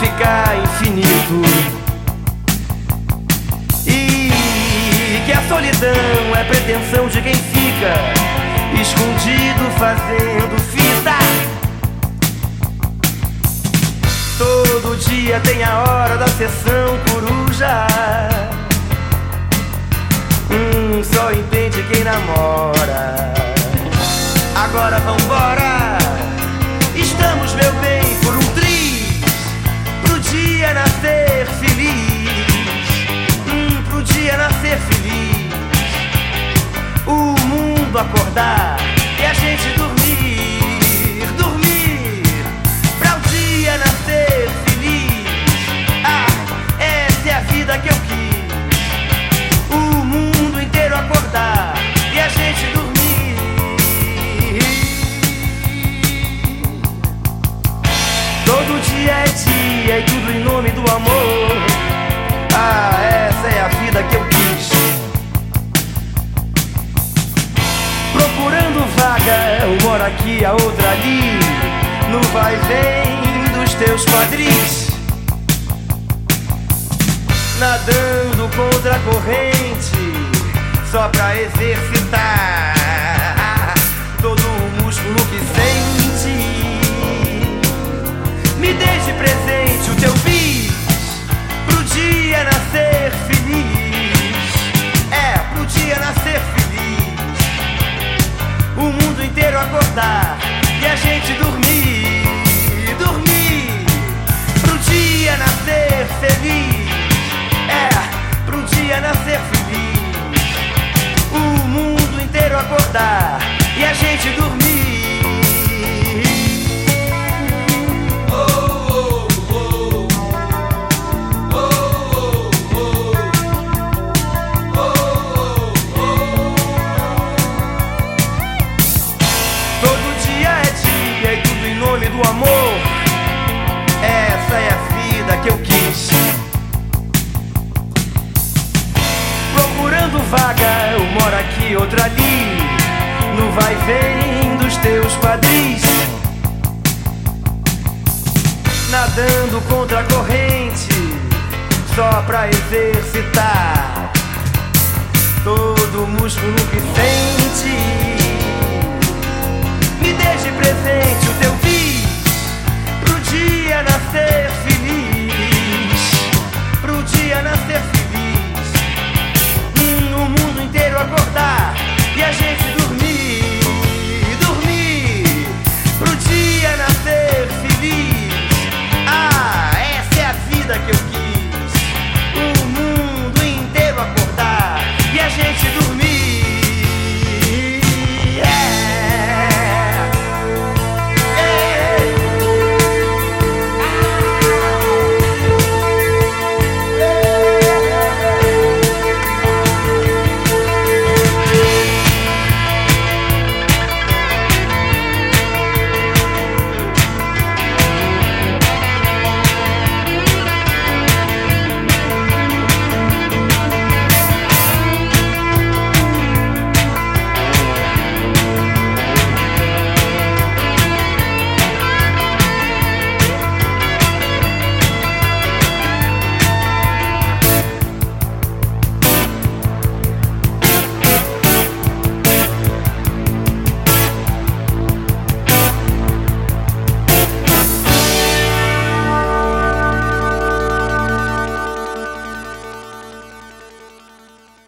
ficar infinito. E que a solidão é pretensão de quem fica escondido fazendo fita. Todo dia tem a hora da sessão coruja. Hum, só entende quem namora. Agora vambora. Acordar. E a gente aqui, a outra ali. No vai vem dos teus quadris. Nadando contra a corrente, só pra exercitar todo o músculo que sente. E gente dormir Dormir. Pro dia nascer feliz. É, pro dia nascer feliz. O mundo inteiro acordar E a gente dormir do amor. Essa é a vida que eu quis. Procurando vaga, eu moro aqui, outra ali. No vai vem dos teus quadris. Nadando contra a corrente, só pra exercitar todo o músculo que sente.